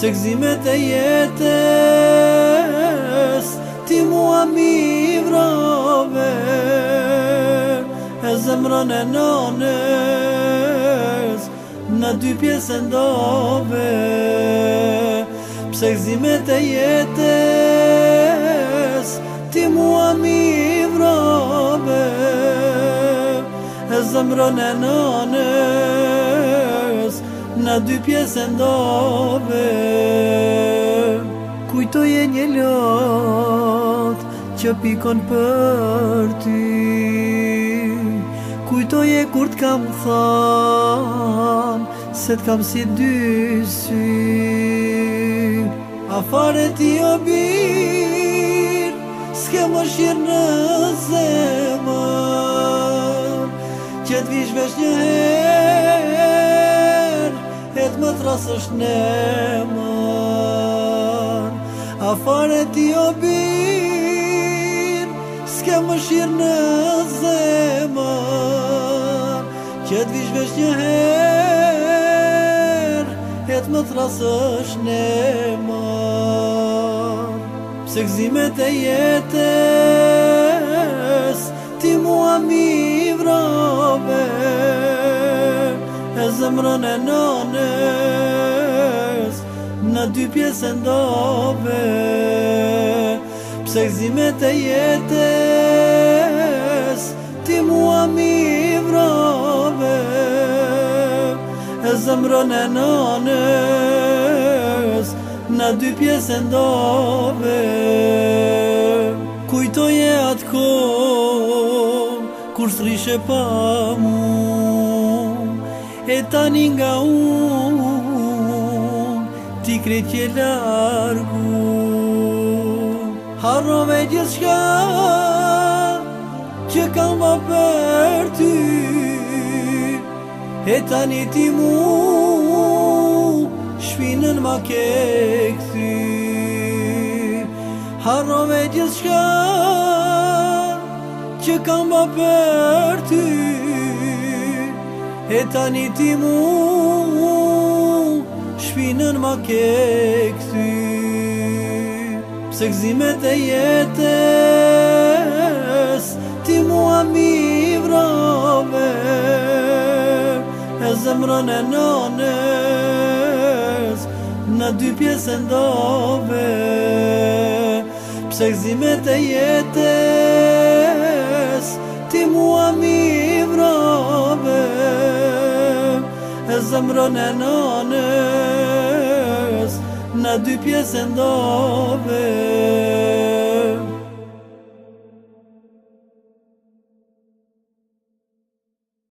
Se këzimet e jetës Ti mua mi vrave E zemrën e nënës Në dy pjesë ndove Se këzimet e jetës Ti mua mi vrave E zemrën e nënës na dy pjesë ndove Kujtoj e një lotë që pikon për ty Kujtoj e kur t'kam thanë se t'kam si dy sy A fare ti o birë s'ke më shirë në zemë Që t'vishvesh një herë pas është në mërë A fare ti o birë Ske më shirë në zemër Që të vishvesh një herë jetë më të rasë është në mërë Pse këzimet e jetës Ti mua mirë zëmrën e nënës Në dy pjesë ndove Pse këzimet e jetës Ti mua mi vrave E zëmrën e nënës Në dy pjesë ndove Kujtoj e atë kohë Kur sërishë pa mua e tani nga unë, ti krejt që largu. Harro me gjithë shka, që kam më për ty, e tani ti mu, shpinën më kekë. Harro me gjithë shka, që kam më për ty, E tani ti mu Shpinën ma ke këthy Pse këzimet e jetës Ti mu a mi vrave E zemrën e nënës Në dy pjesë ndove Pse këzimet e jetës mërën e nënës Në dy pjesë ndove